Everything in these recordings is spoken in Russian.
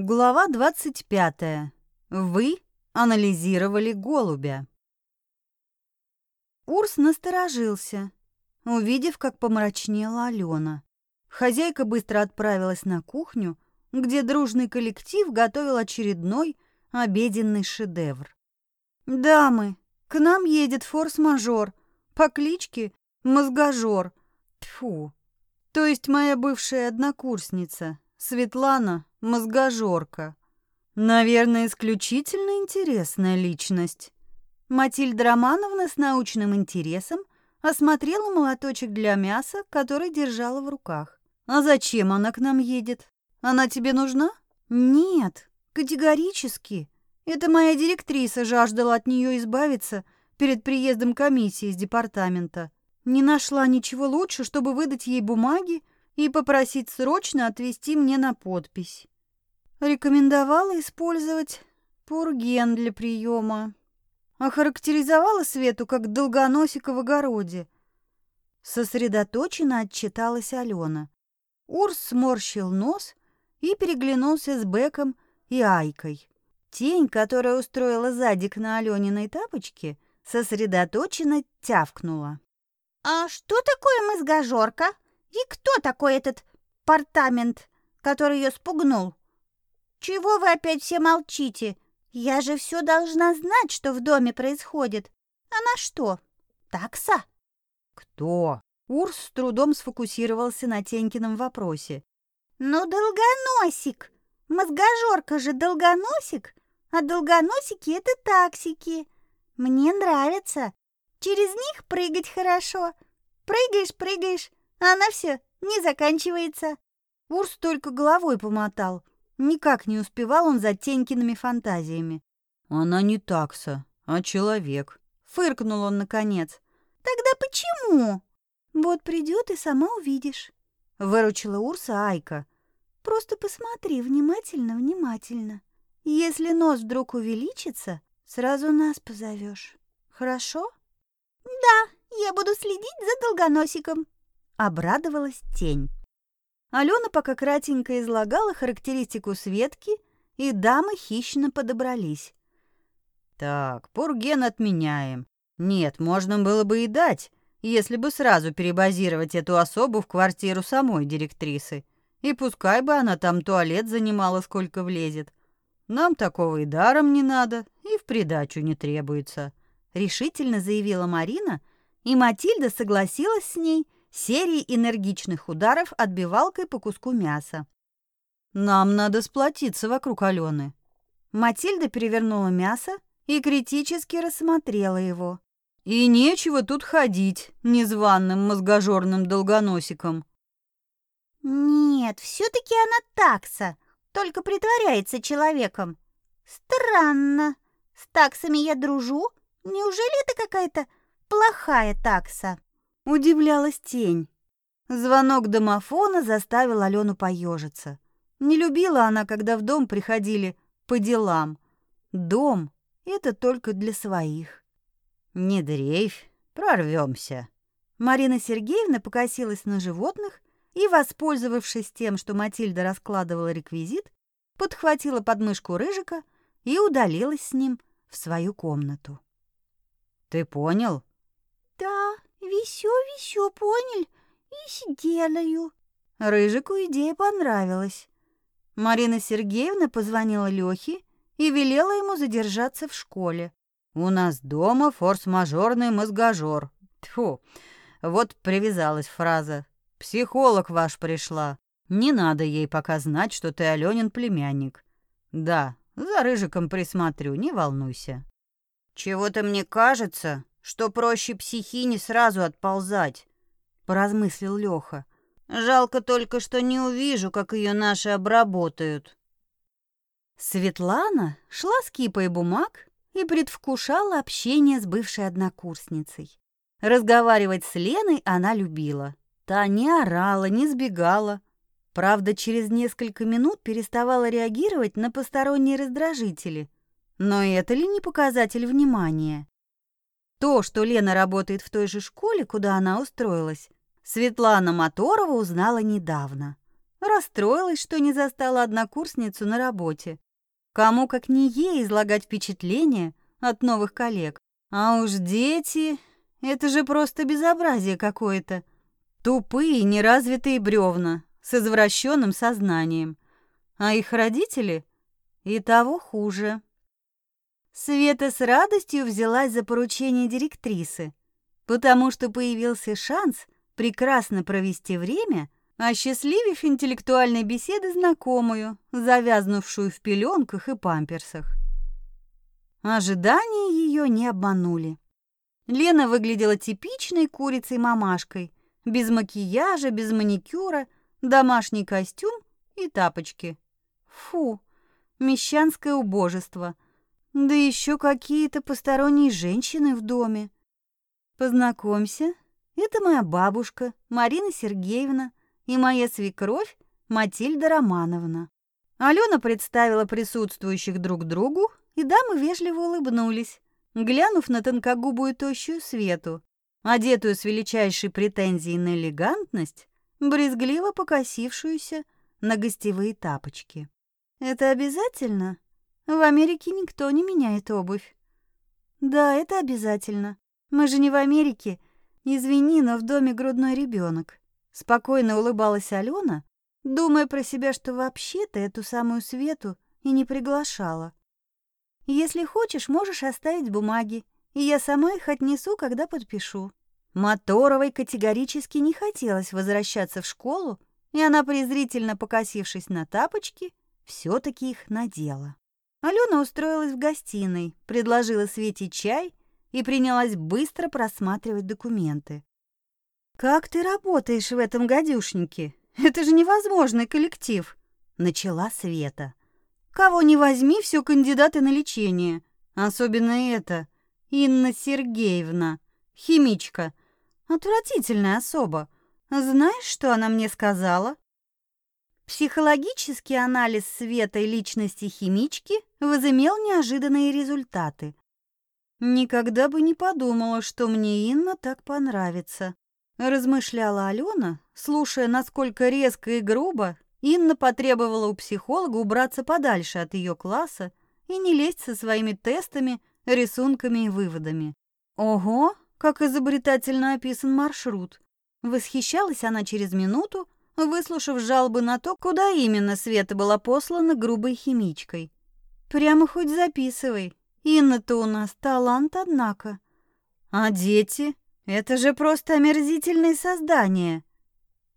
Глава 25. Вы анализировали голубя. Урс насторожился, увидев, как помрачнела Алена. Хозяйка быстро отправилась на кухню, где дружный коллектив готовил очередной обеденный шедевр. «Дамы, к нам едет форс-мажор по кличке Мозгожор. Тьфу, то есть моя бывшая однокурсница, Светлана Мозгожорка. Наверное, исключительно интересная личность. Матильда Романовна с научным интересом осмотрела молоточек для мяса, который держала в руках. А зачем она к нам едет? Она тебе нужна? Нет, категорически. Это моя директриса жаждала от нее избавиться перед приездом комиссии из департамента. Не нашла ничего лучше, чтобы выдать ей бумаги и попросить срочно отвезти мне на подпись. Рекомендовала использовать пурген для приема. Охарактеризовала Свету как долгоносика в огороде. Сосредоточенно отчиталась Алена. Урс сморщил нос и переглянулся с Беком и Айкой. Тень, которая устроила задик на Алёниной тапочке, сосредоточенно тявкнула. «А что такое мозгожорка?» И кто такой этот портамент, который ее спугнул? Чего вы опять все молчите? Я же все должна знать, что в доме происходит. Она что, такса? Кто? Урс с трудом сфокусировался на Тенькином вопросе. Ну, долгоносик. Мозгожорка же долгоносик, а долгоносики — это таксики. Мне нравится. Через них прыгать хорошо. Прыгаешь, прыгаешь, а она все не заканчивается. Урс только головой помотал. Никак не успевал он за Тенькиными фантазиями. Она не такса, а человек. Фыркнул он наконец. Тогда почему? Вот придет и сама увидишь. Выручила Урса Айка. Просто посмотри внимательно, внимательно. Если нос вдруг увеличится, сразу нас позовешь. Хорошо? Да, я буду следить за долгоносиком. Обрадовалась тень. Алена пока кратенько излагала характеристику Светки, и дамы хищно подобрались. «Так, пурген отменяем. Нет, можно было бы и дать, если бы сразу перебазировать эту особу в квартиру самой директрисы. И пускай бы она там туалет занимала, сколько влезет. Нам такого и даром не надо, и в придачу не требуется», — решительно заявила Марина, и Матильда согласилась с ней — серии энергичных ударов отбивалкой по куску мяса. «Нам надо сплотиться вокруг Алены». Матильда перевернула мясо и критически рассмотрела его. «И нечего тут ходить незваным мозгожорным долгоносиком». «Нет, все-таки она такса, только притворяется человеком. Странно. С таксами я дружу. Неужели это какая-то плохая такса?» Удивлялась тень. Звонок домофона заставил Алену поежиться. Не любила она, когда в дом приходили по делам. Дом — это только для своих. Не дрейфь, прорвемся. Марина Сергеевна покосилась на животных и, воспользовавшись тем, что Матильда раскладывала реквизит, подхватила подмышку Рыжика и удалилась с ним в свою комнату. «Ты понял?» «Да», Висё-висё, понял? И сделаю. Рыжику идея понравилась. Марина Сергеевна позвонила Лёхе и велела ему задержаться в школе. У нас дома форс-мажорный мозгожор. Тьфу, вот привязалась фраза. Психолог ваш пришла. Не надо ей пока знать, что ты Алёнин племянник. Да, за Рыжиком присмотрю, не волнуйся. Чего-то мне кажется, что проще психине сразу отползать, поразмыслил Лёха. Жалко только, что не увижу, как ее наши обработают. Светлана шла с кипой бумаг и предвкушала общение с бывшей однокурсницей. Разговаривать с Леной она любила. Та не орала, не сбегала. Правда, через несколько минут переставала реагировать на посторонние раздражители. Но это ли не показатель внимания? То, что Лена работает в той же школе, куда она устроилась, Светлана Моторова узнала недавно. Расстроилась, что не застала однокурсницу на работе. Кому, как не ей, излагать впечатления от новых коллег. А уж дети... Это же просто безобразие какое-то. Тупые, неразвитые бревна с извращенным сознанием. А их родители и того хуже. Света с радостью взялась за поручение директрисы, потому что появился шанс прекрасно провести время, осчастливив интеллектуальной беседы знакомую, завязнувшую в пеленках и памперсах. Ожидания ее не обманули. Лена выглядела типичной курицей-мамашкой, без макияжа, без маникюра, домашний костюм и тапочки. Фу, мещанское убожество — да еще какие-то посторонние женщины в доме. Познакомься, это моя бабушка Марина Сергеевна и моя свекровь Матильда Романовна. Алена представила присутствующих друг другу, и дамы вежливо улыбнулись, глянув на тонкогубую тощую Свету, одетую с величайшей претензией на элегантность, брезгливо покосившуюся на гостевые тапочки. «Это обязательно?» В Америке никто не меняет обувь. Да, это обязательно. Мы же не в Америке. Извини, но в доме грудной ребенок. Спокойно улыбалась Алена, думая про себя, что вообще-то эту самую Свету и не приглашала. Если хочешь, можешь оставить бумаги, и я сама их отнесу, когда подпишу. Моторовой категорически не хотелось возвращаться в школу, и она, презрительно покосившись на тапочки, все таки их надела. Алена устроилась в гостиной, предложила Свете чай и принялась быстро просматривать документы. «Как ты работаешь в этом гадюшнике? Это же невозможный коллектив!» — начала Света. «Кого не возьми, все кандидаты на лечение. Особенно это, Инна Сергеевна, химичка. Отвратительная особа. Знаешь, что она мне сказала?» Психологический анализ Света и личности химички возымел неожиданные результаты. Никогда бы не подумала, что мне Инна так понравится, размышляла Алена, слушая, насколько резко и грубо Инна потребовала у психолога убраться подальше от ее класса и не лезть со своими тестами, рисунками и выводами. Ого, как изобретательно описан маршрут. Восхищалась она через минуту, выслушав жалобы на то, куда именно Света была послана грубой химичкой. Прямо хоть записывай. Инна-то у нас талант, однако. А дети? Это же просто омерзительные создания.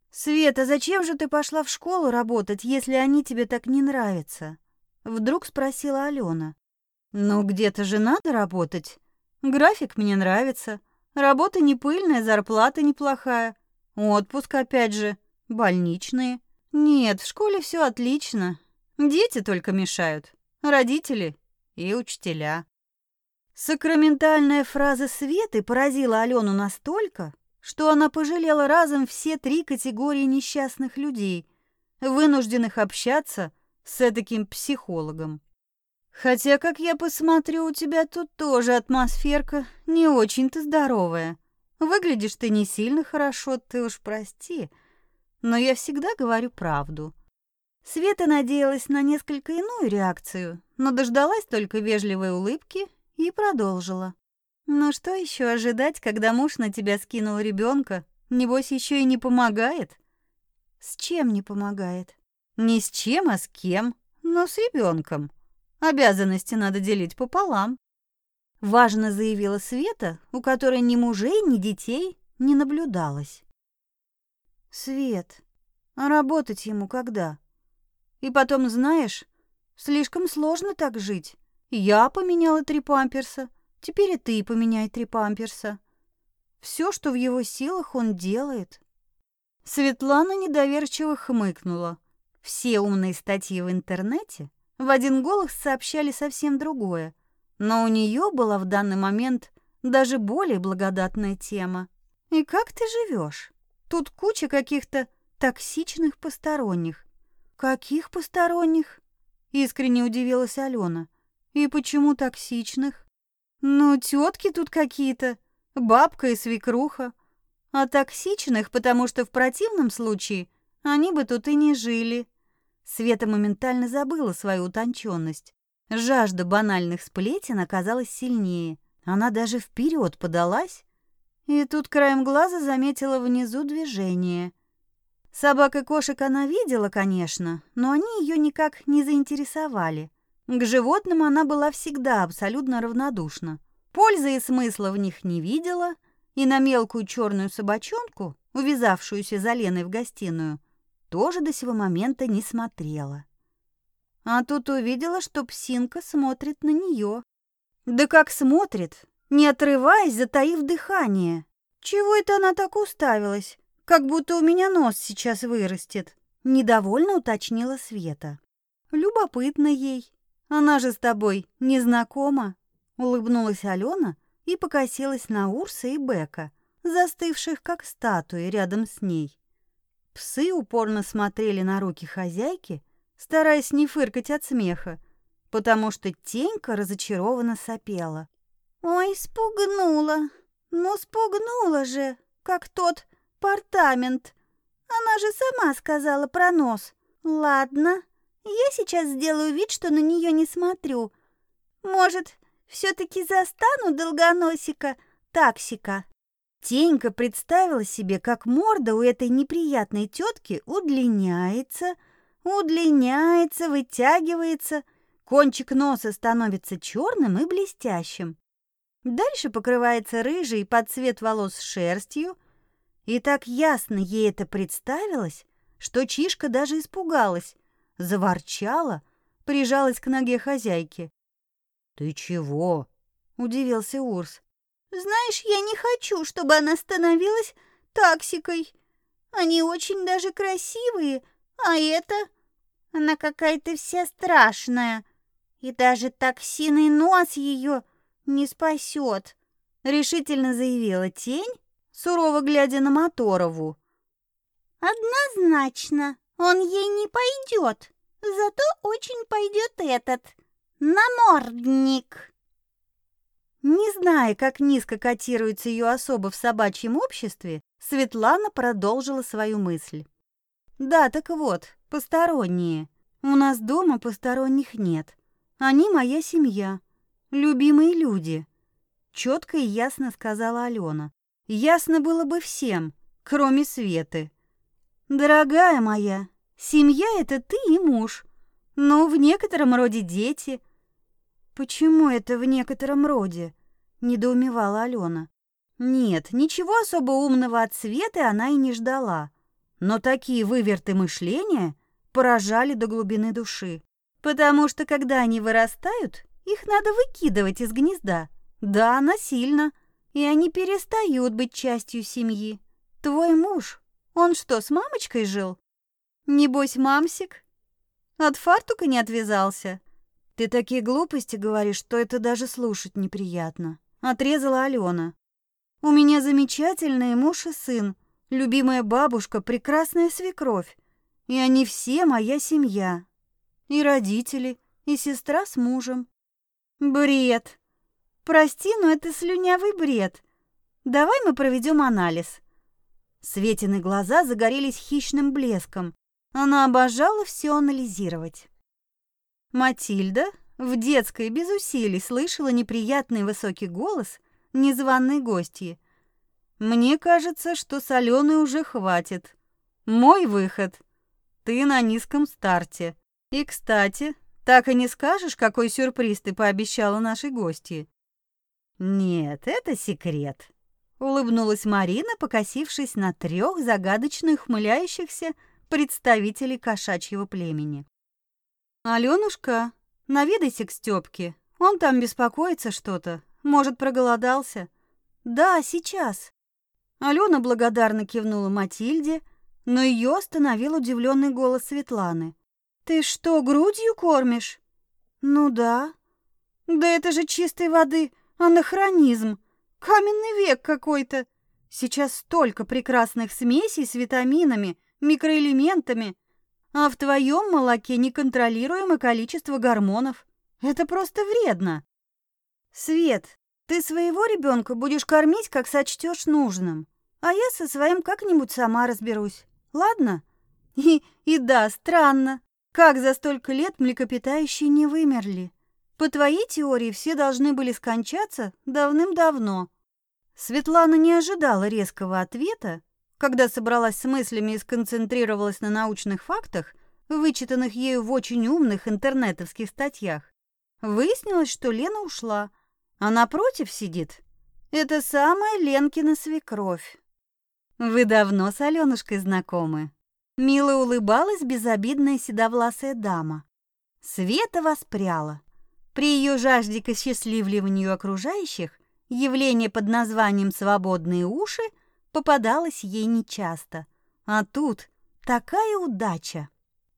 Света, зачем же ты пошла в школу работать, если они тебе так не нравятся? Вдруг спросила Алена. Ну, где-то же надо работать. График мне нравится. Работа не пыльная, зарплата неплохая. Отпуск опять же. Больничные? Нет, в школе все отлично. Дети только мешают. Родители и учителя. Сакраментальная фраза Светы поразила Алену настолько, что она пожалела разом все три категории несчастных людей, вынужденных общаться с таким психологом. Хотя, как я посмотрю, у тебя тут тоже атмосферка не очень-то здоровая. Выглядишь ты не сильно хорошо, ты уж прости но я всегда говорю правду. Света надеялась на несколько иную реакцию, но дождалась только вежливой улыбки и продолжила. «Ну что еще ожидать, когда муж на тебя скинул ребенка? Небось, еще и не помогает?» «С чем не помогает?» «Не с чем, а с кем, но с ребенком. Обязанности надо делить пополам». Важно заявила Света, у которой ни мужей, ни детей не наблюдалось. Свет, а работать ему когда? И потом, знаешь, слишком сложно так жить. Я поменяла три памперса, теперь и ты поменяй три памперса. Все, что в его силах, он делает. Светлана недоверчиво хмыкнула. Все умные статьи в интернете в один голос сообщали совсем другое, но у нее была в данный момент даже более благодатная тема. И как ты живешь? Тут куча каких-то токсичных посторонних. Каких посторонних? Искренне удивилась Алена. И почему токсичных? Ну, тетки тут какие-то, бабка и свекруха. А токсичных, потому что в противном случае они бы тут и не жили. Света моментально забыла свою утонченность. Жажда банальных сплетен оказалась сильнее. Она даже вперед подалась, и тут краем глаза заметила внизу движение. Собак и кошек она видела, конечно, но они ее никак не заинтересовали. К животным она была всегда абсолютно равнодушна. Пользы и смысла в них не видела, и на мелкую черную собачонку, увязавшуюся за Леной в гостиную, тоже до сего момента не смотрела. А тут увидела, что псинка смотрит на нее. Да как смотрит, не отрываясь, затаив дыхание. Чего это она так уставилась? Как будто у меня нос сейчас вырастет. Недовольно уточнила Света. Любопытно ей. Она же с тобой не знакома. Улыбнулась Алена и покосилась на Урса и Бека, застывших как статуи рядом с ней. Псы упорно смотрели на руки хозяйки, стараясь не фыркать от смеха, потому что Тенька разочарованно сопела. «Ой, спугнула! Ну, спугнула же, как тот портамент! Она же сама сказала про нос. Ладно, я сейчас сделаю вид, что на нее не смотрю. Может, все-таки застану долгоносика таксика?» Тенька представила себе, как морда у этой неприятной тетки удлиняется, удлиняется, вытягивается, кончик носа становится черным и блестящим. Дальше покрывается рыжей под цвет волос шерстью, и так ясно ей это представилось, что Чишка даже испугалась, заворчала, прижалась к ноге хозяйки. «Ты чего?» — удивился Урс. «Знаешь, я не хочу, чтобы она становилась таксикой. Они очень даже красивые, а это... Она какая-то вся страшная, и даже токсиный нос ее не спасет», — решительно заявила тень, сурово глядя на Моторову. «Однозначно, он ей не пойдет, зато очень пойдет этот, намордник». Не зная, как низко котируется ее особо в собачьем обществе, Светлана продолжила свою мысль. «Да, так вот, посторонние. У нас дома посторонних нет. Они моя семья. Любимые люди, четко и ясно сказала Алена. Ясно было бы всем, кроме Светы. Дорогая моя, семья это ты и муж. Но в некотором роде дети. Почему это в некотором роде? недоумевала Алена. Нет, ничего особо умного от Светы она и не ждала. Но такие выверты мышления поражали до глубины души. Потому что когда они вырастают, их надо выкидывать из гнезда. Да, насильно. И они перестают быть частью семьи. Твой муж, он что, с мамочкой жил? Небось, мамсик? От фартука не отвязался? Ты такие глупости говоришь, что это даже слушать неприятно. Отрезала Алена. У меня замечательный муж и сын, любимая бабушка, прекрасная свекровь. И они все моя семья. И родители, и сестра с мужем. Бред. Прости, но это слюнявый бред. Давай мы проведем анализ. Светины глаза загорелись хищным блеском. Она обожала все анализировать. Матильда в детской без усилий слышала неприятный высокий голос незваной гостьи. Мне кажется, что соленой уже хватит. Мой выход. Ты на низком старте. И, кстати, так и не скажешь, какой сюрприз ты пообещала нашей гости? Нет, это секрет. Улыбнулась Марина, покосившись на трех загадочно ухмыляющихся представителей кошачьего племени. Алёнушка, наведайся к Стёпке. Он там беспокоится что-то. Может, проголодался? Да, сейчас. Алена благодарно кивнула Матильде, но ее остановил удивленный голос Светланы. Ты что, грудью кормишь? Ну да. Да это же чистой воды анахронизм. Каменный век какой-то. Сейчас столько прекрасных смесей с витаминами, микроэлементами, а в твоем молоке неконтролируемое количество гормонов. Это просто вредно. Свет, ты своего ребенка будешь кормить, как сочтешь нужным, а я со своим как-нибудь сама разберусь. Ладно? И, и да, странно. Как за столько лет млекопитающие не вымерли? По твоей теории, все должны были скончаться давным-давно. Светлана не ожидала резкого ответа, когда собралась с мыслями и сконцентрировалась на научных фактах, вычитанных ею в очень умных интернетовских статьях. Выяснилось, что Лена ушла, а напротив сидит. Это самая Ленкина свекровь. Вы давно с Алёнушкой знакомы? Мило улыбалась безобидная седовласая дама. Света воспряла. При ее жажде к осчастливливанию окружающих явление под названием «свободные уши» попадалось ей нечасто. А тут такая удача.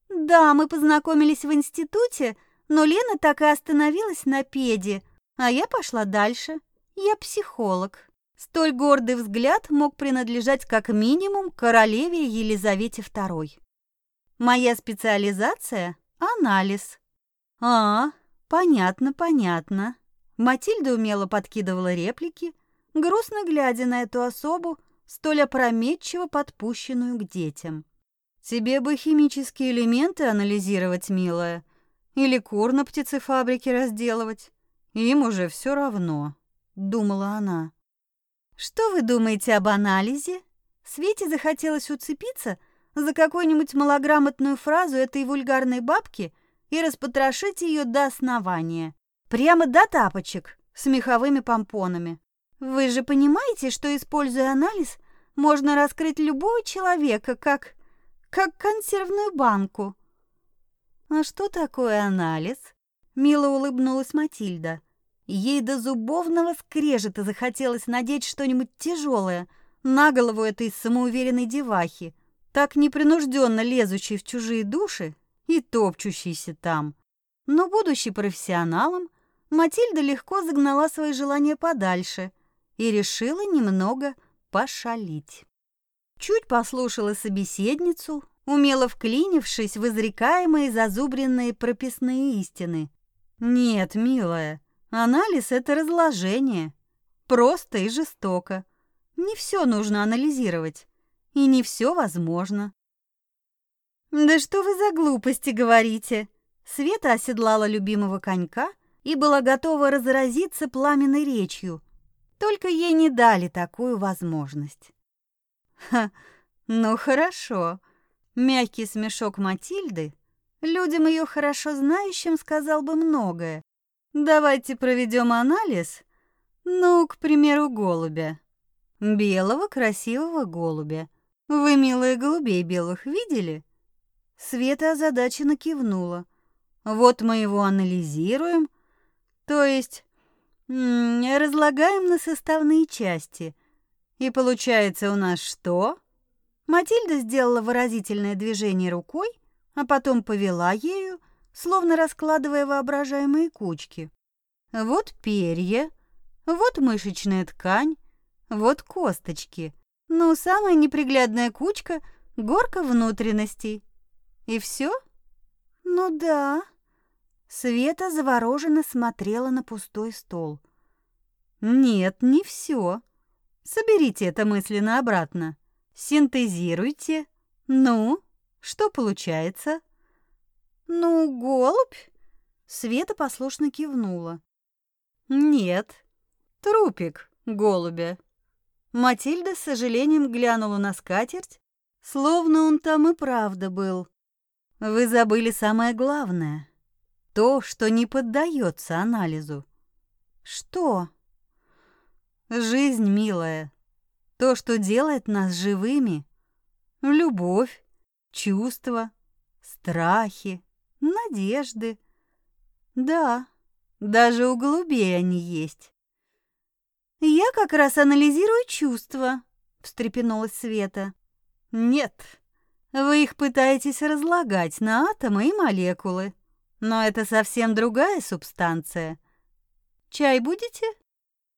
Да, мы познакомились в институте, но Лена так и остановилась на педе, а я пошла дальше. Я психолог. Столь гордый взгляд мог принадлежать как минимум королеве Елизавете II. Моя специализация – анализ. А, понятно, понятно. Матильда умело подкидывала реплики, грустно глядя на эту особу, столь опрометчиво подпущенную к детям. Тебе бы химические элементы анализировать, милая, или кур на птицефабрике разделывать. Им уже все равно, думала она. Что вы думаете об анализе? Свете захотелось уцепиться за какую-нибудь малограмотную фразу этой вульгарной бабки и распотрошить ее до основания. Прямо до тапочек с меховыми помпонами. Вы же понимаете, что, используя анализ, можно раскрыть любого человека, как... как консервную банку. А что такое анализ? Мило улыбнулась Матильда. Ей до зубовного скрежета захотелось надеть что-нибудь тяжелое на голову этой самоуверенной девахи, так непринужденно лезущей в чужие души и топчущейся там. Но, будучи профессионалом, Матильда легко загнала свои желания подальше и решила немного пошалить. Чуть послушала собеседницу, умело вклинившись в изрекаемые зазубренные прописные истины. «Нет, милая, Анализ — это разложение. Просто и жестоко. Не все нужно анализировать. И не все возможно. «Да что вы за глупости говорите?» Света оседлала любимого конька и была готова разразиться пламенной речью. Только ей не дали такую возможность. «Ха, ну хорошо». Мягкий смешок Матильды людям ее хорошо знающим сказал бы многое. Давайте проведем анализ. Ну, к примеру, голубя. Белого красивого голубя. Вы, милые голубей белых, видели? Света озадаченно кивнула. Вот мы его анализируем, то есть разлагаем на составные части. И получается у нас что? Матильда сделала выразительное движение рукой, а потом повела ею, словно раскладывая воображаемые кучки. Вот перья, вот мышечная ткань, вот косточки. Ну, самая неприглядная кучка — горка внутренностей. И все? Ну да. Света завороженно смотрела на пустой стол. Нет, не все. Соберите это мысленно обратно. Синтезируйте. Ну, что получается? «Ну, голубь?» Света послушно кивнула. «Нет, трупик голубя». Матильда с сожалением глянула на скатерть, словно он там и правда был. «Вы забыли самое главное. То, что не поддается анализу». «Что?» «Жизнь, милая. То, что делает нас живыми. Любовь, чувства, страхи, надежды. Да, даже у голубей они есть. Я как раз анализирую чувства, встрепенулась Света. Нет, вы их пытаетесь разлагать на атомы и молекулы. Но это совсем другая субстанция. Чай будете?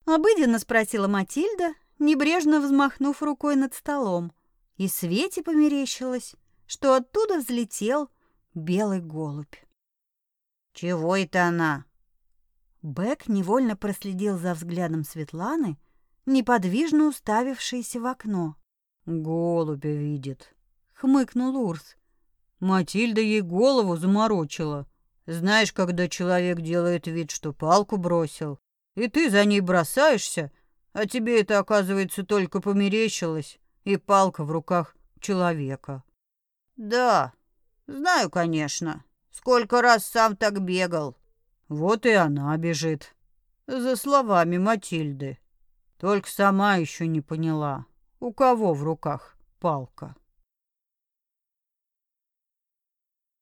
Обыденно спросила Матильда, небрежно взмахнув рукой над столом. И Свете померещилось, что оттуда взлетел белый голубь. «Чего это она?» Бэк невольно проследил за взглядом Светланы, неподвижно уставившейся в окно. «Голубя видит», — хмыкнул Урс. Матильда ей голову заморочила. Знаешь, когда человек делает вид, что палку бросил, и ты за ней бросаешься, а тебе это, оказывается, только померещилось, и палка в руках человека. Да, знаю, конечно. Сколько раз сам так бегал. Вот и она бежит. За словами Матильды. Только сама еще не поняла, у кого в руках палка.